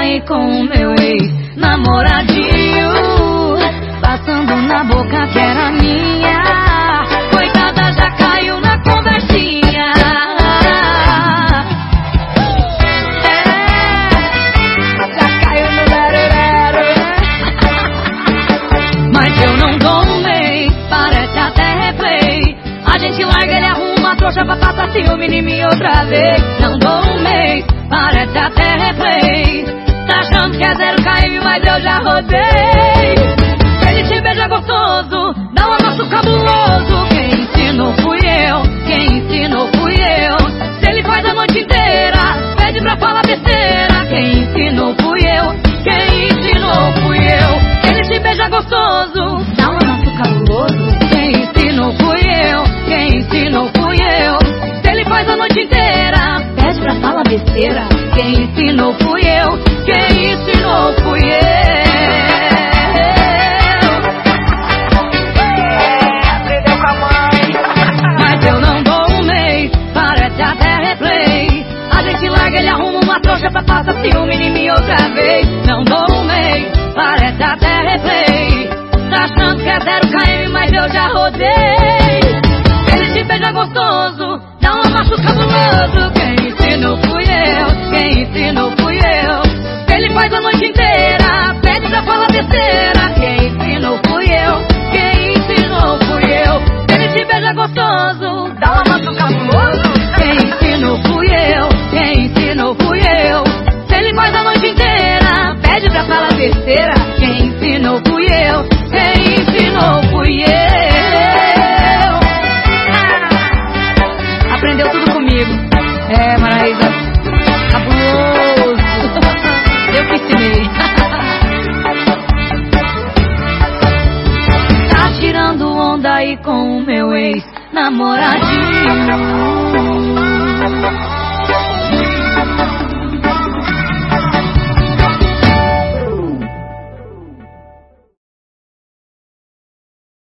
aí com o meu ex-namoradinho. Passando na boca que era minha. Coitada, já caiu na conversinha. É, já caiu no daruraro. Mas eu não mês, parece até replay. A gente larga, ele arruma a trouxa pra passar ciúme em mim outra vez. Não mês, parece até mas eu já rodei. Ele te beija gostoso, dá um abraço cabuloso. Quem ensinou fui eu, quem ensinou fui eu. Se ele faz a noite inteira, pede pra falar besteira. Quem ensinou fui eu, quem ensinou fui eu. Ele te beija gostoso, dá um abraço cabuloso. Quem ensinou fui eu, quem ensinou fui eu. Se ele faz a noite inteira, pede pra falar besteira. Quem ensinou fui eu, quem ensinou rodei. Ele te beija gostoso, dá um macho cabuloso. Quem ensinou fui eu, quem ensinou fui eu. Ele faz a noite inteira, pede pra falar besteira. Quem ensinou fui eu, quem ensinou fui eu. Ele te beija gostoso, dá um macho cabuloso. Quem ensinou fui eu, quem ensinou fui eu. Ele faz a noite inteira, pede pra falar besteira. Quem ensinou fui eu, com o meu ex-namoradinho.